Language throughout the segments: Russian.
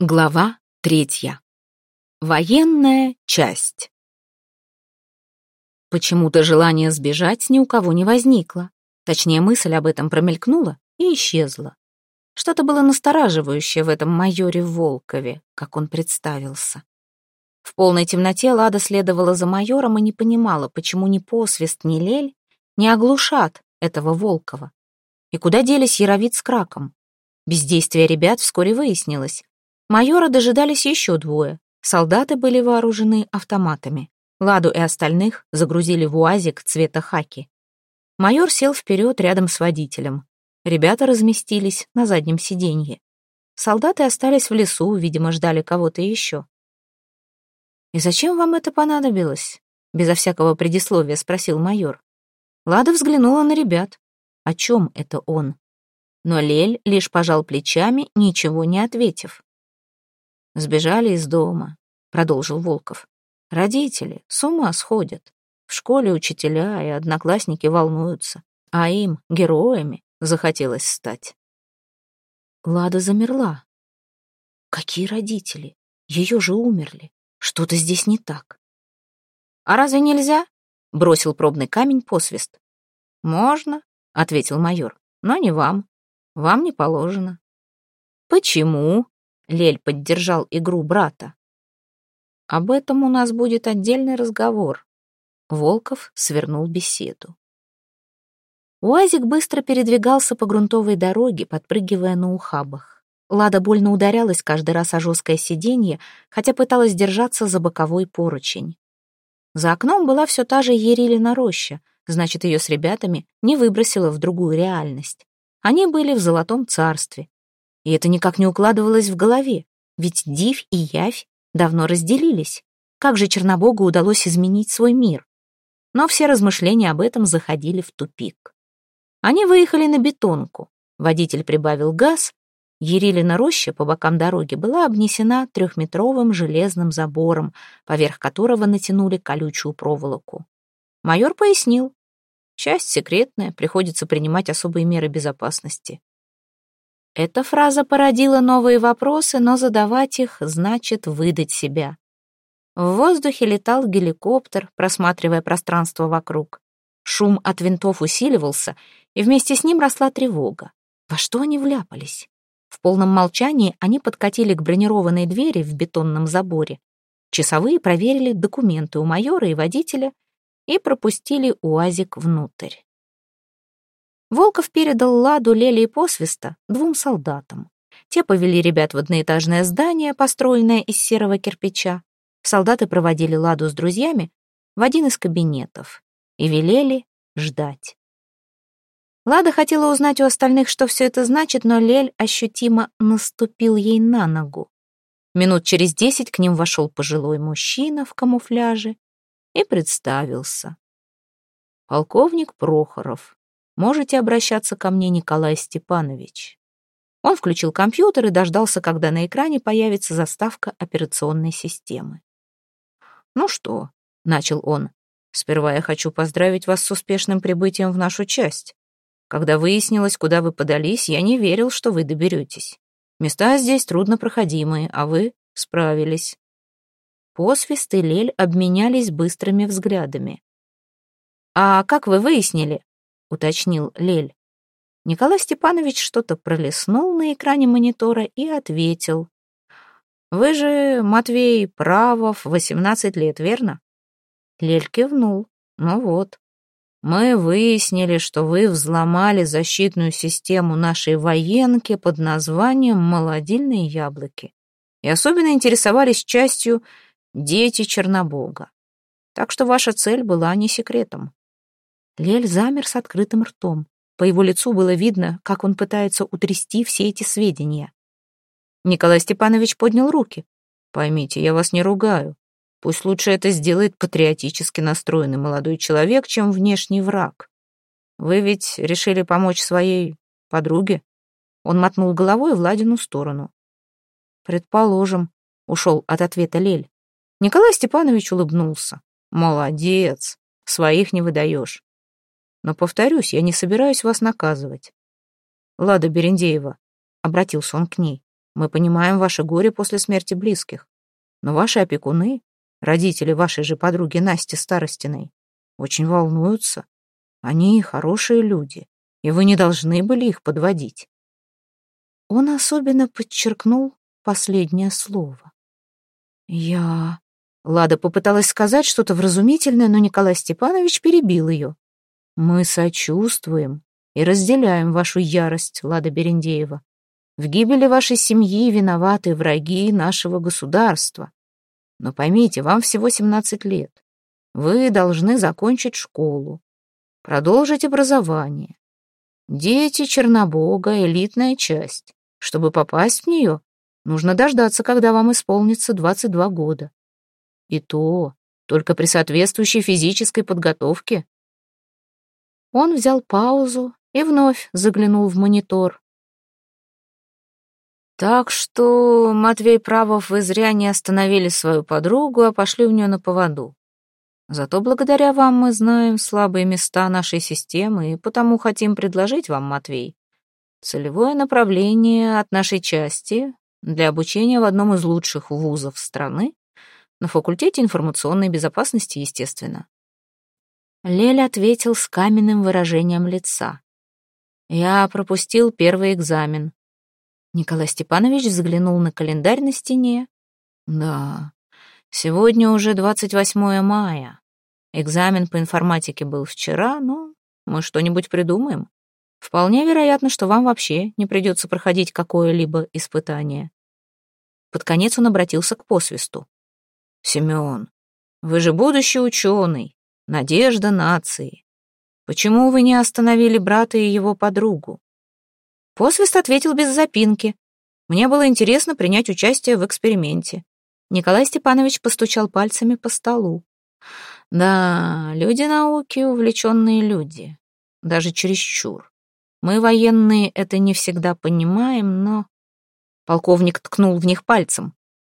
Глава третья. Военная часть. Почему-то желание сбежать ни у кого не возникло. Точнее, мысль об этом промелькнула и исчезла. Что-то было настораживающее в этом майоре Волкове, как он представился. В полной темноте Лада следовала за майором и не понимала, почему ни посвист, ни лель не оглушат этого Волкова. И куда делись Яровид с Краком? Бездействие ребят вскоре выяснилось. Майора дожидались еще двое. Солдаты были вооружены автоматами. Ладу и остальных загрузили в уазик цвета хаки. Майор сел вперед рядом с водителем. Ребята разместились на заднем сиденье. Солдаты остались в лесу, видимо, ждали кого-то еще. «И зачем вам это понадобилось?» Безо всякого предисловия спросил майор. Лада взглянула на ребят. О чем это он? Но Лель лишь пожал плечами, ничего не ответив. Сбежали из дома, продолжил Волков. Родители с ума сходят. В школе учителя и одноклассники волнуются, а им, героями, захотелось стать. Лада замерла. Какие родители? Ее же умерли. Что-то здесь не так. А разве нельзя? Бросил пробный камень посвист. Можно, ответил майор, но не вам. Вам не положено. Почему? Лель поддержал игру брата. Об этом у нас будет отдельный разговор. Волков свернул беседу. Уазик быстро передвигался по грунтовой дороге, подпрыгивая на ухабах. Лада больно ударялась каждый раз о жесткое сиденье, хотя пыталась держаться за боковой поручень. За окном была все та же Ерилина роща, значит, ее с ребятами не выбросило в другую реальность. Они были в золотом царстве, и это никак не укладывалось в голове, ведь Див и Явь давно разделились. Как же Чернобогу удалось изменить свой мир? Но все размышления об этом заходили в тупик. Они выехали на бетонку. Водитель прибавил газ. Ерилина роща по бокам дороги была обнесена трехметровым железным забором, поверх которого натянули колючую проволоку. Майор пояснил. Часть секретная, приходится принимать особые меры безопасности. Эта фраза породила новые вопросы, но задавать их значит выдать себя. В воздухе летал геликоптер, просматривая пространство вокруг. Шум от винтов усиливался, и вместе с ним росла тревога. Во что они вляпались? В полном молчании они подкатили к бронированной двери в бетонном заборе. Часовые проверили документы у майора и водителя и пропустили УАЗик внутрь. Волков передал Ладу, Лели и Посвиста двум солдатам. Те повели ребят в одноэтажное здание, построенное из серого кирпича. Солдаты проводили Ладу с друзьями в один из кабинетов и велели ждать. Лада хотела узнать у остальных, что все это значит, но Лель ощутимо наступил ей на ногу. Минут через десять к ним вошел пожилой мужчина в камуфляже и представился. Полковник Прохоров, Можете обращаться ко мне, Николай Степанович. Он включил компьютер и дождался, когда на экране появится заставка операционной системы. «Ну что?» — начал он. «Сперва я хочу поздравить вас с успешным прибытием в нашу часть. Когда выяснилось, куда вы подались, я не верил, что вы доберетесь. Места здесь труднопроходимые, а вы справились». Посвист и Лель обменялись быстрыми взглядами. «А как вы выяснили?» — уточнил Лель. Николай Степанович что-то пролистнул на экране монитора и ответил. «Вы же, Матвей Правов, 18 лет, верно?» Лель кивнул. «Ну вот. Мы выяснили, что вы взломали защитную систему нашей военки под названием «Молодильные яблоки» и особенно интересовались частью «Дети Чернобога». Так что ваша цель была не секретом. Лель замер с открытым ртом. По его лицу было видно, как он пытается утрясти все эти сведения. Николай Степанович поднял руки. «Поймите, я вас не ругаю. Пусть лучше это сделает патриотически настроенный молодой человек, чем внешний враг. Вы ведь решили помочь своей подруге?» Он мотнул головой в Ладину сторону. «Предположим», — ушел от ответа Лель. Николай Степанович улыбнулся. «Молодец, своих не выдаешь. Но, повторюсь, я не собираюсь вас наказывать. Лада Берендеева, — обратился он к ней, Мы понимаем ваше горе после смерти близких. Но ваши опекуны, родители вашей же подруги Насти Старостиной, очень волнуются. Они хорошие люди, и вы не должны были их подводить. Он особенно подчеркнул последнее слово. «Я...» Лада попыталась сказать что-то вразумительное, но Николай Степанович перебил ее. «Мы сочувствуем и разделяем вашу ярость, Лада Берендеева. В гибели вашей семьи виноваты враги нашего государства. Но поймите, вам всего 17 лет. Вы должны закончить школу, продолжить образование. Дети Чернобога — элитная часть. Чтобы попасть в нее, нужно дождаться, когда вам исполнится 22 года. И то только при соответствующей физической подготовке. Он взял паузу и вновь заглянул в монитор. Так что, Матвей Правов, вы зря не остановили свою подругу, а пошли у нее на поводу. Зато благодаря вам мы знаем слабые места нашей системы, и потому хотим предложить вам, Матвей, целевое направление от нашей части для обучения в одном из лучших вузов страны на факультете информационной безопасности, естественно. Лель ответил с каменным выражением лица. Я пропустил первый экзамен. Николай Степанович взглянул на календарь на стене. Да, сегодня уже 28 мая. Экзамен по информатике был вчера, но мы что-нибудь придумаем. Вполне вероятно, что вам вообще не придется проходить какое-либо испытание. Под конец он обратился к посвисту. Семен, вы же будущий ученый, надежда нации. Почему вы не остановили брата и его подругу? Посвист ответил без запинки. Мне было интересно принять участие в эксперименте. Николай Степанович постучал пальцами по столу. Да, люди науки — увлеченные люди. Даже чересчур. Мы, военные, это не всегда понимаем, но... Полковник ткнул в них пальцем.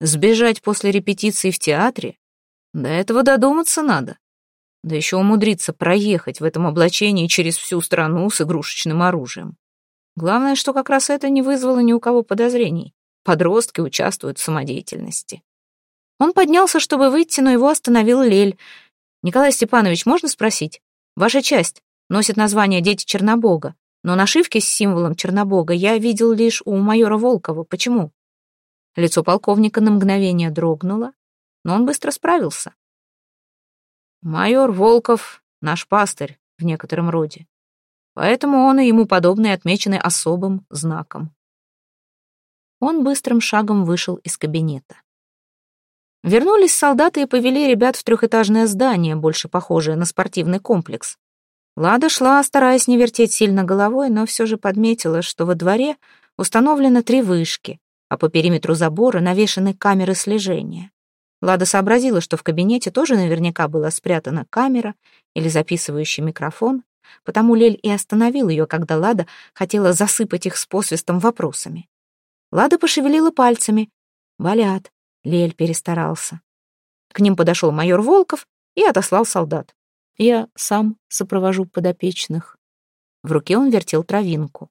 Сбежать после репетиции в театре? До этого додуматься надо. Да еще умудриться проехать в этом облачении через всю страну с игрушечным оружием. Главное, что как раз это не вызвало ни у кого подозрений. Подростки участвуют в самодеятельности. Он поднялся, чтобы выйти, но его остановил Лель. «Николай Степанович, можно спросить? Ваша часть носит название «Дети Чернобога», но нашивки с символом Чернобога я видел лишь у майора Волкова. Почему?» Лицо полковника на мгновение дрогнуло, но он быстро справился. «Майор Волков — наш пастырь в некотором роде, поэтому он и ему подобные отмечены особым знаком». Он быстрым шагом вышел из кабинета. Вернулись солдаты и повели ребят в трехэтажное здание, больше похожее на спортивный комплекс. Лада шла, стараясь не вертеть сильно головой, но все же подметила, что во дворе установлено три вышки, а по периметру забора навешаны камеры слежения. Лада сообразила, что в кабинете тоже наверняка была спрятана камера или записывающий микрофон, потому Лель и остановил ее, когда Лада хотела засыпать их с посвистом вопросами. Лада пошевелила пальцами. «Болят». Лель перестарался. К ним подошел майор Волков и отослал солдат. «Я сам сопровожу подопечных». В руке он вертел травинку.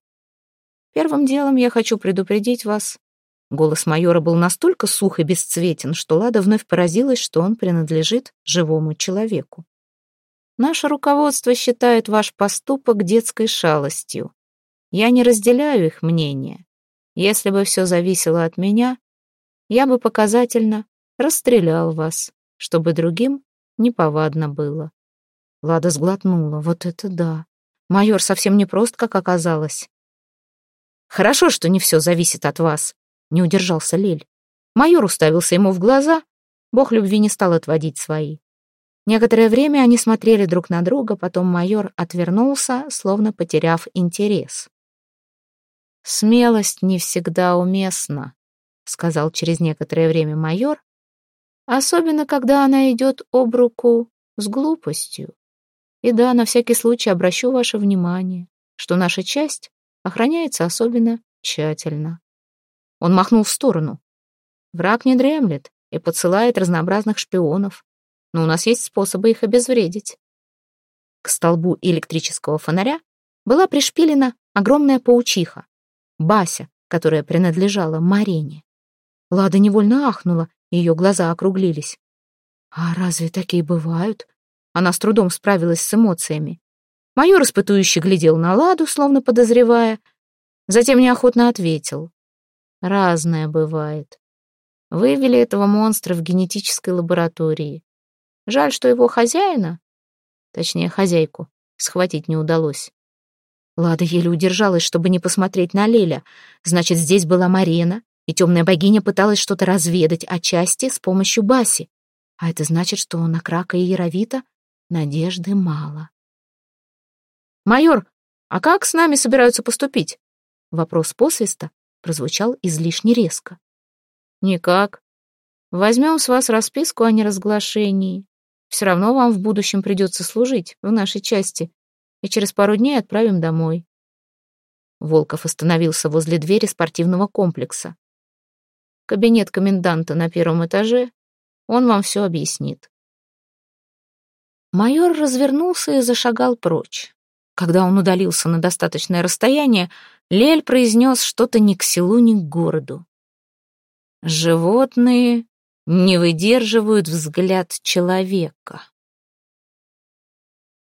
«Первым делом я хочу предупредить вас Голос майора был настолько сух и бесцветен, что Лада вновь поразилась, что он принадлежит живому человеку. «Наше руководство считает ваш поступок детской шалостью. Я не разделяю их мнение. Если бы все зависело от меня, я бы показательно расстрелял вас, чтобы другим неповадно было». Лада сглотнула. «Вот это да! Майор совсем не прост, как оказалось». «Хорошо, что не все зависит от вас», не удержался Лель. Майор уставился ему в глаза. Бог любви не стал отводить свои. Некоторое время они смотрели друг на друга, потом майор отвернулся, словно потеряв интерес. «Смелость не всегда уместна», — сказал через некоторое время майор, «особенно когда она идет об руку с глупостью. И да, на всякий случай обращу ваше внимание, что наша часть охраняется особенно тщательно. Он махнул в сторону. Враг не дремлет и подсылает разнообразных шпионов, но у нас есть способы их обезвредить. К столбу электрического фонаря была пришпилена огромная паучиха. Бася, которая принадлежала Марине. Лада невольно ахнула, ее глаза округлились. «А разве такие бывают?» Она с трудом справилась с эмоциями. Майор испытующе глядел на Ладу, словно подозревая. Затем неохотно ответил. «Разное бывает. Вывели этого монстра в генетической лаборатории. Жаль, что его хозяина, точнее, хозяйку, схватить не удалось. Лада еле удержалась, чтобы не посмотреть на Леля. Значит, здесь была Марена, и темная богиня пыталась что-то разведать о части с помощью Баси. А это значит, что на Крака и Яровита надежды мало. «Майор, а как с нами собираются поступить?» Вопрос посвиста прозвучал излишне резко. «Никак. Возьмем с вас расписку о неразглашении. Все равно вам в будущем придется служить в нашей части, и через пару дней отправим домой». Волков остановился возле двери спортивного комплекса. «Кабинет коменданта на первом этаже. Он вам все объяснит». Майор развернулся и зашагал прочь. Когда он удалился на достаточное расстояние, Лель произнес что-то ни к селу, ни к городу. Животные не выдерживают взгляд человека.